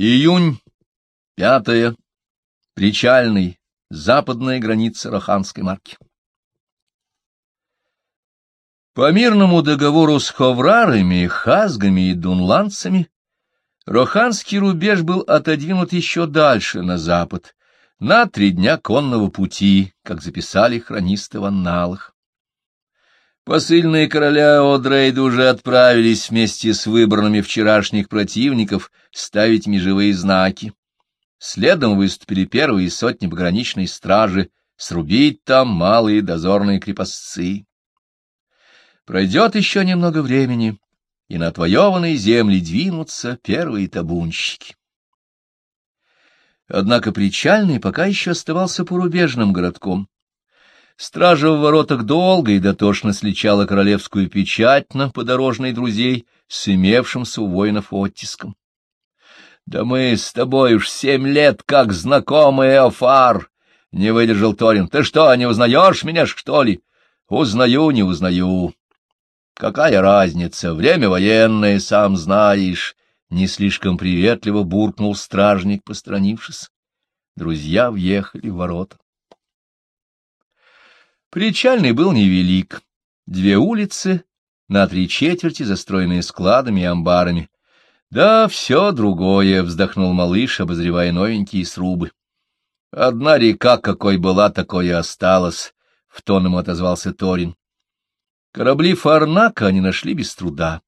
Июнь, пятое, Причальный, западная граница Роханской марки. По мирному договору с ховрарами, хазгами и дунландцами Роханский рубеж был отодвинут еще дальше, на запад, на три дня конного пути, как записали хронисты в анналах. Посыльные короля Одрейда уже отправились вместе с выбранными вчерашних противников ставить межевые знаки. Следом выступили первые сотни пограничной стражи, срубить там малые дозорные крепостцы. Пройдет еще немного времени, и на отвоеванные земли двинутся первые табунщики. Однако Причальный пока еще оставался порубежным городком. Стража в воротах долго и дотошно сличала королевскую печать на подорожной друзей с имевшимся у воинов оттиском. — Да мы с тобой уж семь лет как знакомые, Офар! — не выдержал Торин. — Ты что, не узнаешь меня, что ли? — Узнаю, не узнаю. — Какая разница? Время военное, сам знаешь. Не слишком приветливо буркнул стражник, постранившись. Друзья въехали в ворота. Причальный был невелик. Две улицы, на три четверти, застроенные складами и амбарами. Да, все другое, — вздохнул малыш, обозревая новенькие срубы. Одна река, какой была, такой и осталась, — в тон ему отозвался Торин. Корабли Фарнака они нашли без труда.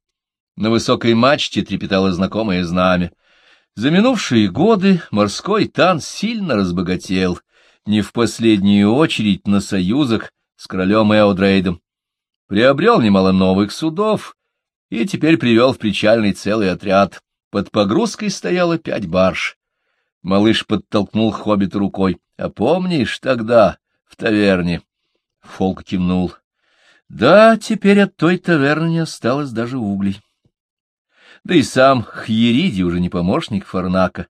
На высокой мачте трепетало знакомое знамя. За минувшие годы морской тан сильно разбогател — не в последнюю очередь на союзах с королем Эодрейдом, приобрел немало новых судов и теперь привел в причальный целый отряд. Под погрузкой стояло пять барж. Малыш подтолкнул хоббита рукой. — А помнишь тогда, в таверне? Фолк кивнул. — Да, теперь от той таверны не осталось даже углей. Да и сам Хьериди уже не помощник Фарнака,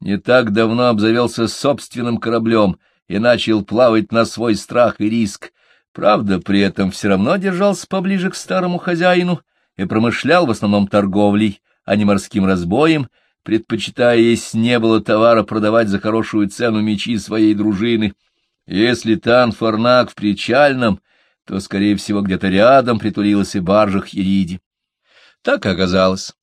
не так давно обзавелся собственным кораблем и начал плавать на свой страх и риск. Правда, при этом все равно держался поближе к старому хозяину и промышлял в основном торговлей, а не морским разбоем, предпочитая, если не было товара, продавать за хорошую цену мечи своей дружины. Если Тан Фарнак в причальном, то, скорее всего, где-то рядом притулилась и баржа Хериди. Так оказалось.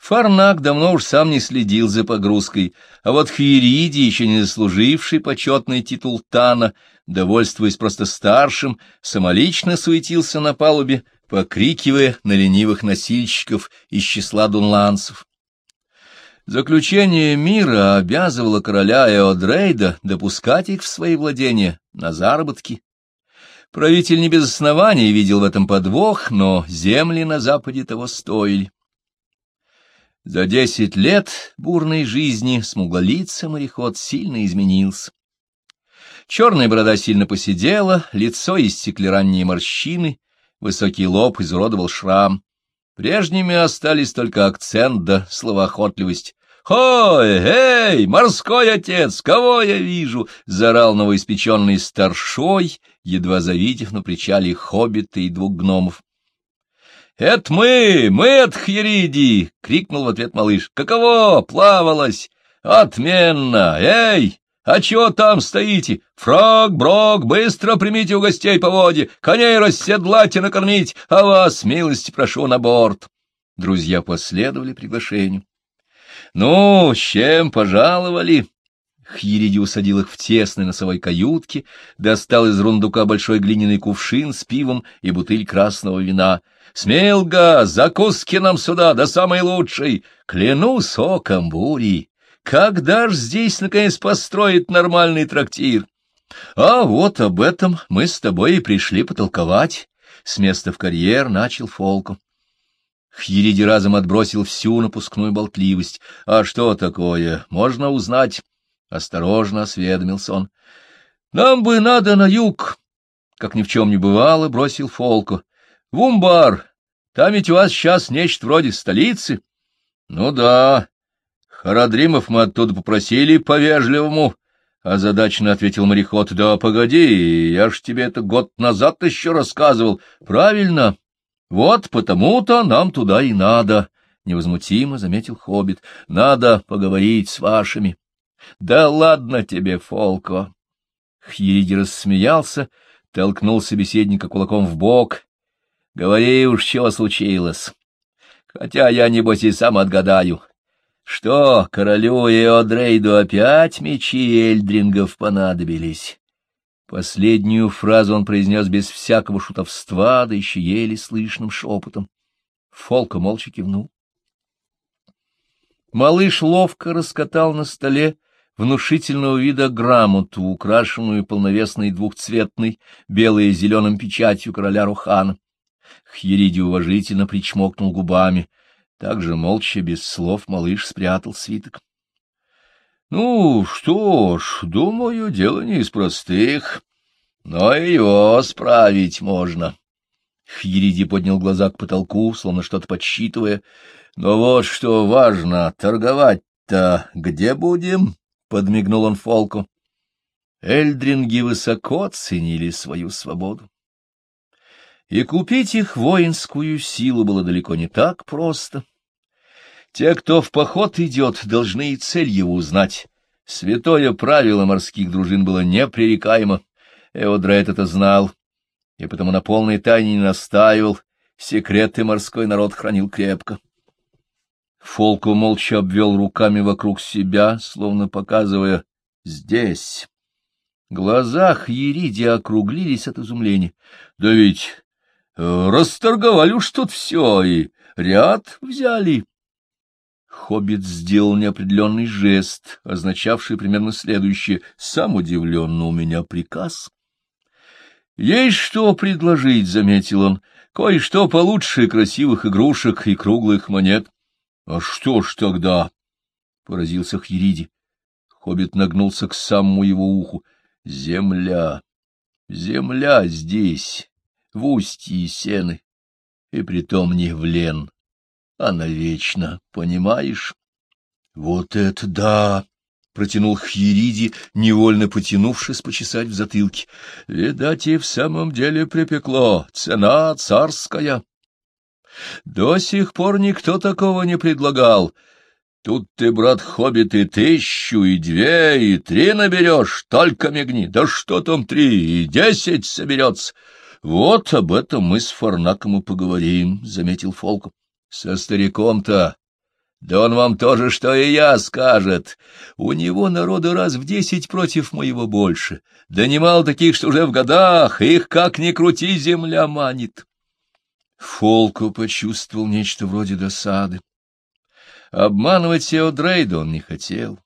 Фарнак давно уж сам не следил за погрузкой, а вот Хиериди, еще не заслуживший почетный титул Тана, довольствуясь просто старшим, самолично суетился на палубе, покрикивая на ленивых носильщиков из числа дунланцев. Заключение мира обязывало короля Эодрейда допускать их в свои владения на заработки. Правитель не без оснований видел в этом подвох, но земли на западе того стоили. За десять лет бурной жизни смуглолицый мореход сильно изменился. Черная борода сильно посидела, лицо истекли ранние морщины, высокий лоб изуродовал шрам. Прежними остались только акцент да словоохотливость. «Хой, эй, морской отец, кого я вижу?» — заорал новоиспеченный старшой, едва завидев на причале хоббита и двух гномов. «Это мы! Мы от Хьериди!» — крикнул в ответ малыш. «Каково? Плавалось! Отменно! Эй, а чего там стоите? Фрог, брок, быстро примите у гостей по воде, коней расседлать и накормить, а вас, милости прошу, на борт!» Друзья последовали приглашению. «Ну, с чем пожаловали?» Хьериди усадил их в тесной носовой каютке, достал из рундука большой глиняный кувшин с пивом и бутыль красного вина — Смелга, закуски нам сюда, да самый лучший. Клянусь оком бури. Когда ж здесь, наконец, построить нормальный трактир? А вот об этом мы с тобой и пришли потолковать. С места в карьер начал Фолку. Хьериди разом отбросил всю напускную болтливость. — А что такое? Можно узнать? Осторожно осведомился он. — Нам бы надо на юг. Как ни в чем не бывало, бросил Фолку. — В Умбар. Там ведь у вас сейчас нечто вроде столицы. — Ну да. Харадримов мы оттуда попросили по-вежливому, — озадаченно ответил мореход. — Да погоди, я ж тебе это год назад еще рассказывал. — Правильно. Вот потому-то нам туда и надо, — невозмутимо заметил Хоббит. — Надо поговорить с вашими. — Да ладно тебе, Фолко! Хьериди рассмеялся, толкнул собеседника кулаком в бок. — Говори уж, что случилось. Хотя я, небось, и сам отгадаю. Что, королю и опять мечи Эльдрингов понадобились? Последнюю фразу он произнес без всякого шутовства, да еще еле слышным шепотом. Фолка молча кивнул. Малыш ловко раскатал на столе внушительного вида грамоту, украшенную полновесной двухцветной белой и зеленым печатью короля Рухана. Хьериди уважительно причмокнул губами. Также молча, без слов, малыш спрятал свиток. — Ну, что ж, думаю, дело не из простых, но его справить можно. Хьериди поднял глаза к потолку, словно что-то подсчитывая. — Но вот что важно, торговать-то где будем? — подмигнул он Фолку. Эльдринги высоко ценили свою свободу. И купить их воинскую силу было далеко не так просто. Те, кто в поход идет, должны и цель его узнать. Святое правило морских дружин было непререкаемо. Эодрейд это знал, и потому на полной тайне не настаивал, секреты морской народ хранил крепко. Фолку молча обвел руками вокруг себя, словно показывая «здесь». Глазах Ериди округлились от изумления. Да ведь э, расторговали уж тут все, и ряд взяли. Хоббит сделал неопределенный жест, означавший примерно следующее. Сам удивленно у меня приказ. Есть что предложить, — заметил он, — кое-что получше красивых игрушек и круглых монет. — А что ж тогда? — поразился Хьериди. Хоббит нагнулся к самому его уху. — Земля. Земля здесь, в устье сены, и притом не в лен, а навечно, понимаешь? — Вот это да! — протянул Хьериди, невольно потянувшись почесать в затылке. — Видать, и в самом деле припекло. Цена царская. До сих пор никто такого не предлагал. Тут ты, брат Хоббит, и тысячу, и две, и три наберешь, только мигни. Да что там три, и десять соберется. Вот об этом мы с Фарнаком и поговорим, — заметил Фолком. — Со стариком-то да он вам тоже, что и я, скажет. У него народу раз в десять против моего больше. Да немало таких, что уже в годах, их как ни крути, земля манит. Фолко почувствовал нечто вроде досады. Обманывать Сеодрейда он не хотел.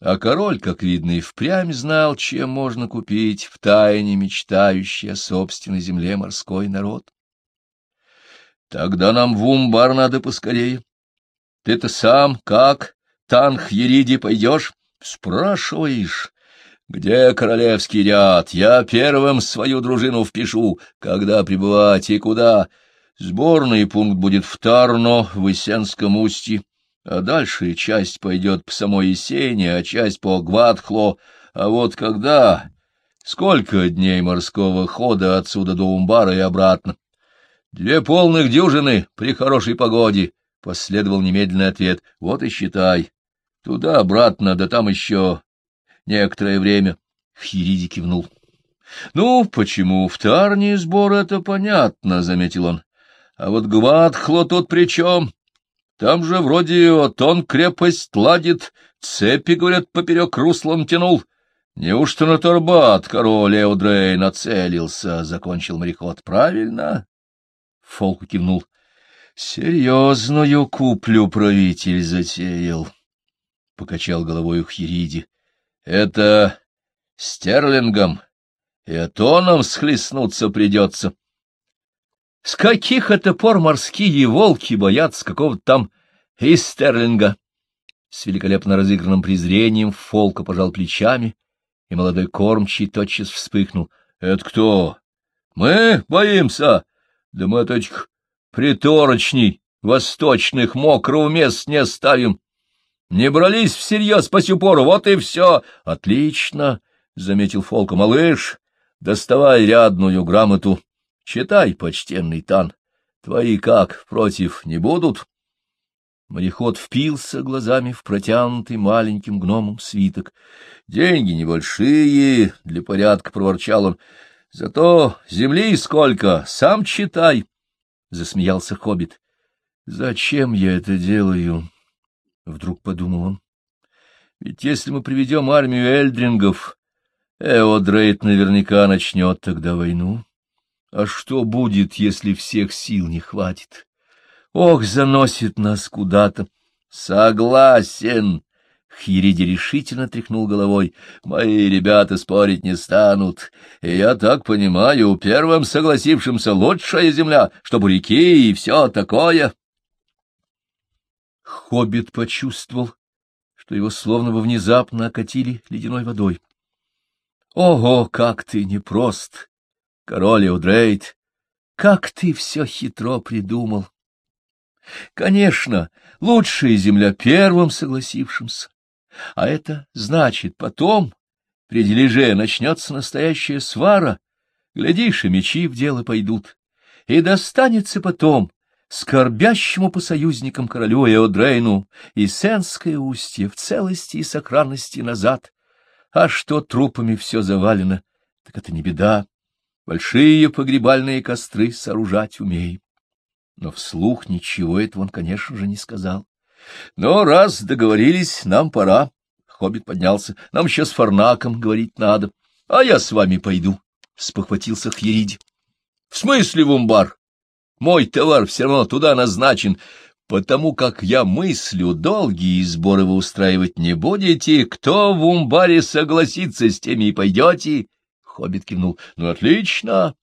А король, как видно, и впрямь знал, чем можно купить в тайне мечтающий о собственной земле морской народ. Тогда нам в умбар надо поскорее. Ты-то сам как, Танх Ериди, пойдешь? Спрашиваешь, где королевский ряд? Я первым свою дружину впишу, когда прибывать и куда. Сборный пункт будет в Тарно, в Исенском устье, а дальше часть пойдет по самой Есене, а часть по Гвадхло. А вот когда... Сколько дней морского хода отсюда до Умбара и обратно? Две полных дюжины при хорошей погоде. Последовал немедленный ответ. Вот и считай. Туда-обратно, да там еще некоторое время. Хириди кивнул. — Ну, почему в Тарне сбор, это понятно, — заметил он. — А вот Гвадхло тут при чем? Там же вроде вот он крепость ладит, цепи, говорят, поперек руслом тянул. Неужто на Торбат король Эудрей нацелился? — закончил мореход. — Правильно? Фолку кивнул. Серьезную куплю правитель затеял, — покачал головой Хириди. Это стерлингом и атоном схлестнуться придется. С каких это пор морские волки боятся какого-то там истерлинга? С великолепно разыгранным презрением Фолка пожал плечами, и молодой кормчий тотчас вспыхнул. — Это кто? — Мы боимся. Да мы, точка, приторочней восточных мокрого мест не оставим. Не брались всерьез по сю пору, вот и все. Отлично, — заметил Фолка. Малыш, доставай рядную грамоту. Читай, почтенный Тан. Твои как, против не будут? Мореход впился глазами в протянутый маленьким гномом свиток. — Деньги небольшие, — для порядка проворчал он. — Зато земли сколько, сам читай, — засмеялся хоббит. — Зачем я это делаю? — вдруг подумал он. — Ведь если мы приведем армию эльдрингов, Эодрейд наверняка начнет тогда войну. А что будет, если всех сил не хватит? Ох, заносит нас куда-то. Согласен. Хириди решительно тряхнул головой. Мои ребята спорить не станут. И я так понимаю, первым согласившимся лучшая земля, что реки и все такое. Хоббит почувствовал, что его словно бы внезапно окатили ледяной водой. Ого, как ты непрост, король Эудрейд! Как ты все хитро придумал! Конечно, лучшая земля первым согласившимся. А это значит, потом, при дележе, начнется настоящая свара, глядишь, и мечи в дело пойдут, и достанется потом скорбящему по союзникам королю Эодрейну и Сенское устье в целости и сохранности назад. А что трупами все завалено, так это не беда. Большие погребальные костры сооружать умеем но вслух ничего этого он, конечно же, не сказал. — Но раз договорились, нам пора. Хоббит поднялся. — Нам еще с Фарнаком говорить надо. — А я с вами пойду, — спохватился Хьериди. — В смысле в умбар? Мой товар все равно туда назначен, потому как я мыслю, долгие сборы вы устраивать не будете. Кто в умбаре согласится, с теми и пойдете? Хоббит кивнул. — Ну, отлично.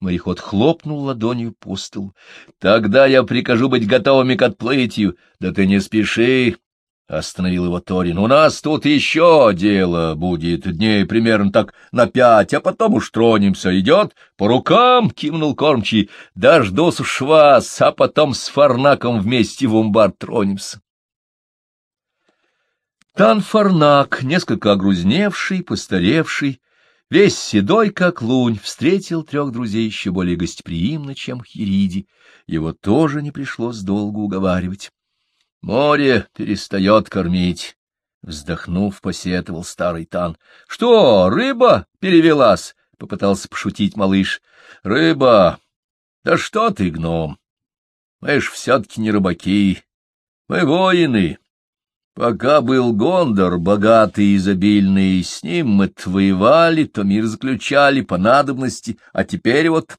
Мореход хлопнул ладонью по столу. — Тогда я прикажу быть готовыми к отплытию. Да ты не спеши, — остановил его Торин. — У нас тут еще дело будет дней примерно так на пять, а потом уж тронемся. Идет? По рукам, — кивнул кормчий. — Дождусь уж вас, а потом с Фарнаком вместе в умбар тронемся. Тан Фарнак, несколько огрузневший, постаревший, Весь седой, как лунь, встретил трех друзей еще более гостеприимно, чем Хириди. Его тоже не пришлось долго уговаривать. Море перестает кормить. Вздохнув, посетовал старый Тан. — Что, рыба перевелась? — попытался пошутить малыш. — Рыба? Да что ты, гном? Мы ж все-таки не рыбаки. Мы воины. Пока был Гондор, богатый и изобильный, с ним мы твоевали, то мир заключали по надобности, а теперь вот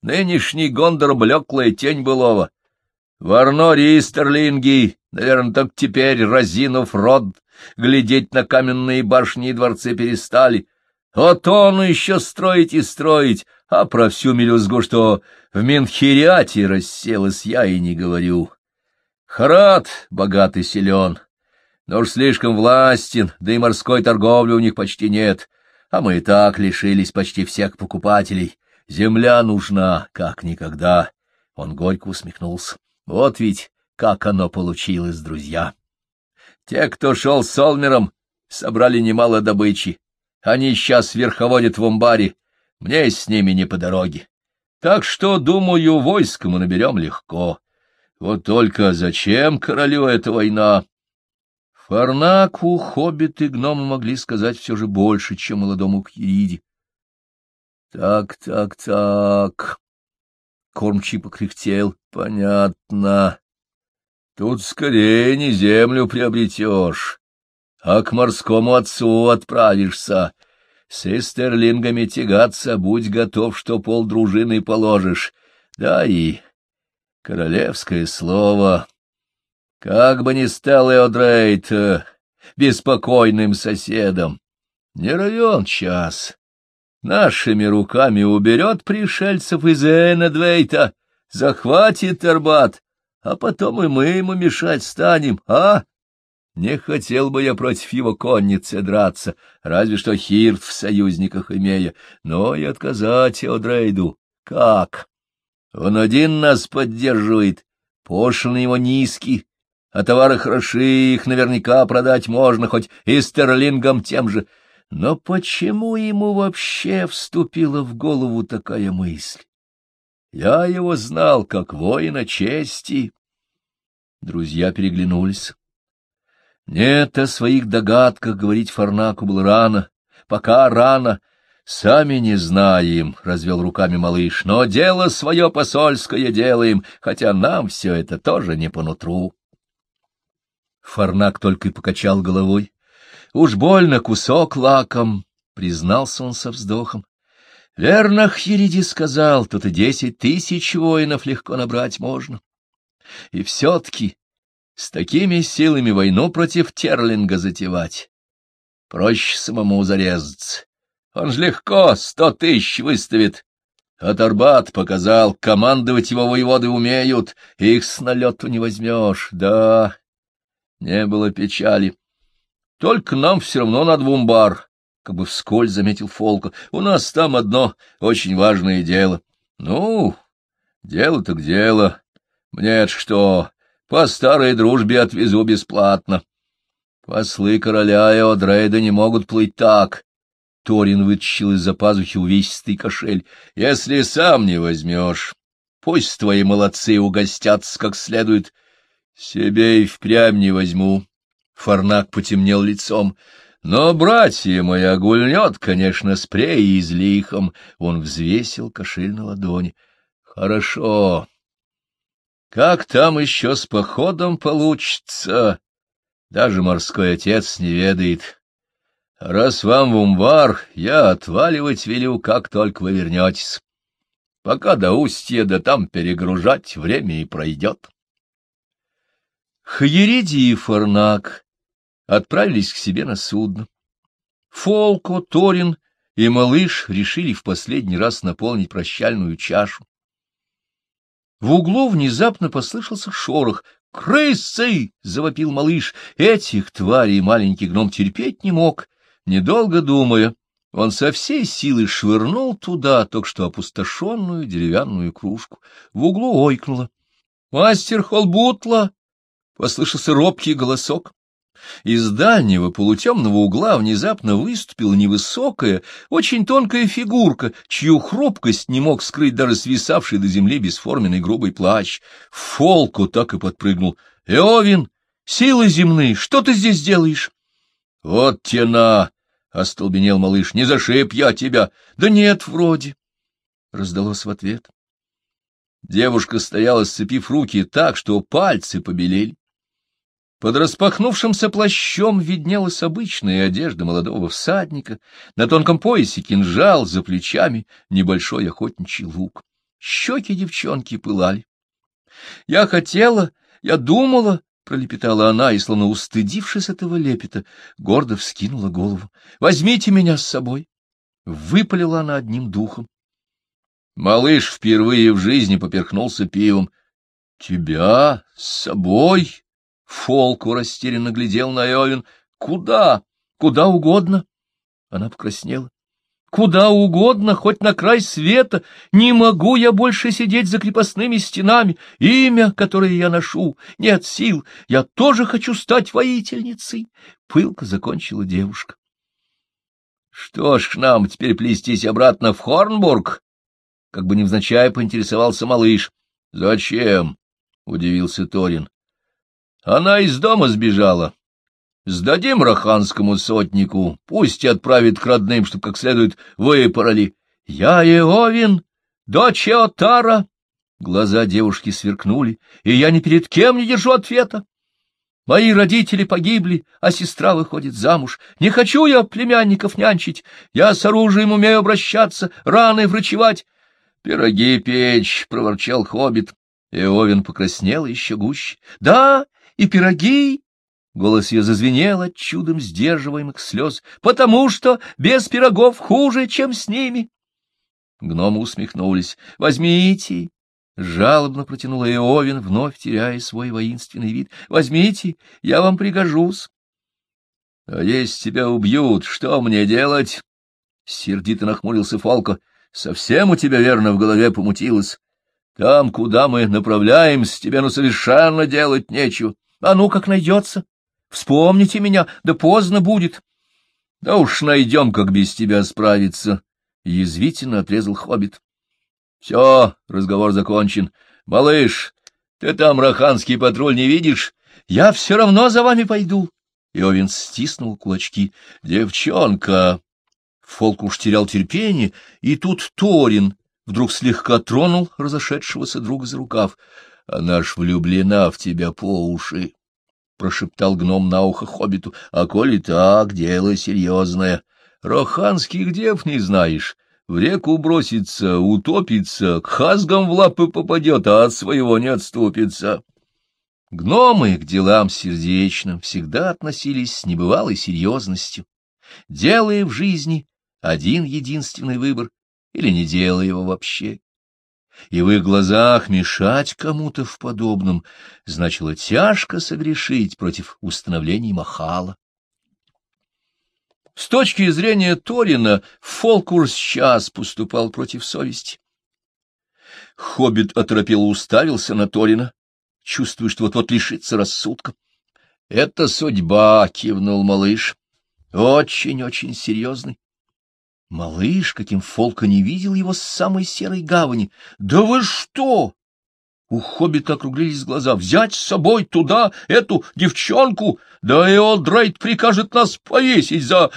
нынешний Гондор — блеклая тень былого. В Арноре и Стерлинги, наверное, только теперь, разинув рот, глядеть на каменные башни и дворцы перестали. Вот он еще строить и строить, а про всю мелюзгу, что в Менхириате расселась, я и не говорю. Харат богатый силен, но уж слишком властен, да и морской торговли у них почти нет, а мы и так лишились почти всех покупателей. Земля нужна, как никогда. Он горько усмехнулся. Вот ведь как оно получилось, друзья. Те, кто шел с Олмером, собрали немало добычи. Они сейчас верховодят в амбаре. Мне с ними не по дороге. Так что, думаю, войско мы наберем легко. Вот только зачем королю эта война? Фарнаку хоббиты гномы могли сказать все же больше, чем молодому Кириде. Так, так, так. Кормчий покряхтел. Понятно. Тут скорее не землю приобретешь, а к морскому отцу отправишься. С эстерлингами тягаться, будь готов, что пол дружины положишь. Да и королевское слово как бы ни стал Эодрейт э, беспокойным соседом, не равен час. Нашими руками уберет пришельцев из Энедвейта, захватит Арбат, а потом и мы ему мешать станем, а? Не хотел бы я против его конницы драться, разве что Хирт в союзниках имея, но и отказать Эодрейду. Как? Он один нас поддерживает, пошлины его низкий, а товары хороши, их наверняка продать можно, хоть и стерлингом тем же. Но почему ему вообще вступила в голову такая мысль? Я его знал как воина чести. Друзья переглянулись. Нет, о своих догадках говорить Фарнаку было рано, пока рано. Сами не знаем, — развел руками малыш, — но дело свое посольское делаем, хотя нам все это тоже не по нутру. Фарнак только и покачал головой. Уж больно кусок лаком, — признался он со вздохом. Верно, Хириди сказал, тут и десять тысяч воинов легко набрать можно. И все-таки с такими силами войну против Терлинга затевать. Проще самому зарезаться. Он ж легко сто тысяч выставит. А Тарбат показал, командовать его воеводы умеют, их с налету не возьмешь. Да, не было печали. Только нам все равно надо в умбар, как бы вскользь заметил Фолка. У нас там одно очень важное дело. Ну, дело так дело. мне что, по старой дружбе отвезу бесплатно. Послы короля и Одрейда не могут плыть так. Торин вытащил из-за пазухи увесистый кошель. Если сам не возьмешь, пусть твои молодцы угостятся как следует. Себе и впрямь не возьму. Фарнак потемнел лицом. Но братья моя гульнет, конечно, с прей лихом. Он взвесил кошель на ладони. Хорошо. Как там еще с походом получится? Даже морской отец не ведает. Раз вам в умбар, я отваливать велю, как только вы вернетесь. Пока до устья, да там перегружать время и пройдет. Хаериди и Фарнак отправились к себе на судно. Фолко, Торин и малыш решили в последний раз наполнить прощальную чашу. В углу внезапно послышался шорох. «Крысы!» — завопил малыш. Этих тварей маленький гном терпеть не мог. Недолго думая, он со всей силы швырнул туда только что опустошенную деревянную кружку. В углу ойкнуло. «Мастер Холбутла!» — послышался робкий голосок. Из дальнего полутемного угла внезапно выступила невысокая, очень тонкая фигурка, чью хрупкость не мог скрыть даже свисавший до земли бесформенный грубый плащ. Фолку так и подпрыгнул. — Эовин, силы земные, что ты здесь делаешь? — Вот тена! — остолбенел малыш. — Не зашиб я тебя! — Да нет, вроде! — раздалось в ответ. Девушка стояла, сцепив руки так, что пальцы побелели. Под распахнувшимся плащом виднелась обычная одежда молодого всадника, на тонком поясе кинжал, за плечами небольшой охотничий лук. Щеки девчонки пылали. — Я хотела, я думала, — пролепетала она, и, словно устыдившись этого лепета, гордо вскинула голову. — Возьмите меня с собой! Выпалила она одним духом. Малыш впервые в жизни поперхнулся пивом. — Тебя с собой? Фолку растерянно глядел на Эовин. «Куда? Куда угодно!» Она покраснела. «Куда угодно, хоть на край света! Не могу я больше сидеть за крепостными стенами! Имя, которое я ношу, нет сил! Я тоже хочу стать воительницей!» Пылко закончила девушка. «Что ж, к нам теперь плестись обратно в Хорнбург?» Как бы невзначай поинтересовался малыш. «Зачем?» — удивился Торин. Она из дома сбежала. Сдадим раханскому сотнику, пусть отправит к родным, чтоб как следует выпороли. Я Иовин, дочь Отара. Глаза девушки сверкнули, и я ни перед кем не держу ответа. Мои родители погибли, а сестра выходит замуж. Не хочу я племянников нянчить. Я с оружием умею обращаться, раны врачевать. — Пироги печь, — проворчал хоббит. Иовин покраснел еще гуще. — Да, и пироги. Голос ее зазвенел от чудом сдерживаемых слез, потому что без пирогов хуже, чем с ними. Гномы усмехнулись. — Возьмите! — жалобно протянула Иовин, вновь теряя свой воинственный вид. — Возьмите, я вам пригожусь. — А если тебя убьют, что мне делать? — сердито нахмурился Фолко. — Совсем у тебя, верно, в голове помутилось. Там, куда мы направляемся, тебе ну совершенно делать нечего. А ну, как найдется. Вспомните меня, да поздно будет. — Да уж найдем, как без тебя справиться, — язвительно отрезал хоббит. — Все, разговор закончен. Малыш, Ты там раханский патруль не видишь? Я все равно за вами пойду. Иовин стиснул кулачки. Девчонка! Фолк уж терял терпение, и тут Торин вдруг слегка тронул разошедшегося друга за рукав. — Она ж влюблена в тебя по уши, — прошептал гном на ухо хоббиту. — А коли так, дело серьезное. Роханских дев не знаешь. В реку бросится, утопится, к хазгам в лапы попадет, а от своего не отступится. Гномы к делам сердечным всегда относились с небывалой серьезностью, делая в жизни один единственный выбор или не делая его вообще. И в их глазах мешать кому-то в подобном значило тяжко согрешить против установлений Махала. С точки зрения Торина, Фолкурс сейчас поступал против совести. Хоббит оторопело уставился на Торина, чувствуя, что вот-вот лишится рассудка. — Это судьба, — кивнул малыш. — Очень-очень серьезный. Малыш, каким Фолка не видел его с самой серой гавани. — Да вы что? У хоббита округлились глаза. Взять с собой туда эту девчонку? Да и Олдрейд прикажет нас повесить за...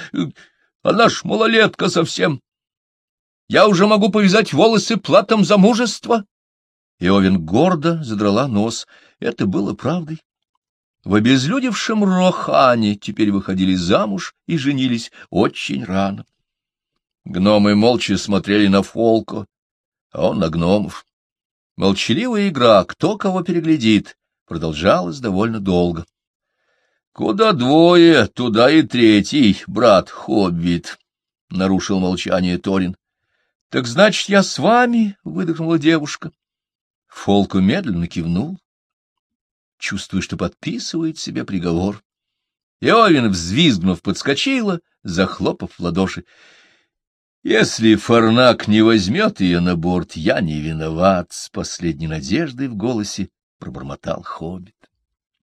Она ж малолетка совсем. Я уже могу повязать волосы платом за мужество. Иовин гордо задрала нос. Это было правдой. В обезлюдевшем Рохане теперь выходили замуж и женились очень рано. Гномы молча смотрели на Фолко, а он на гномов. Молчаливая игра, кто кого переглядит, продолжалась довольно долго. — Куда двое, туда и третий, брат Хоббит, — нарушил молчание Торин. — Так значит, я с вами? — выдохнула девушка. Фолку медленно кивнул, чувствуя, что подписывает себе приговор. Иовин, взвизгнув, подскочила, захлопав в ладоши. Если Фарнак не возьмет ее на борт, я не виноват, — с последней надеждой в голосе пробормотал хоббит.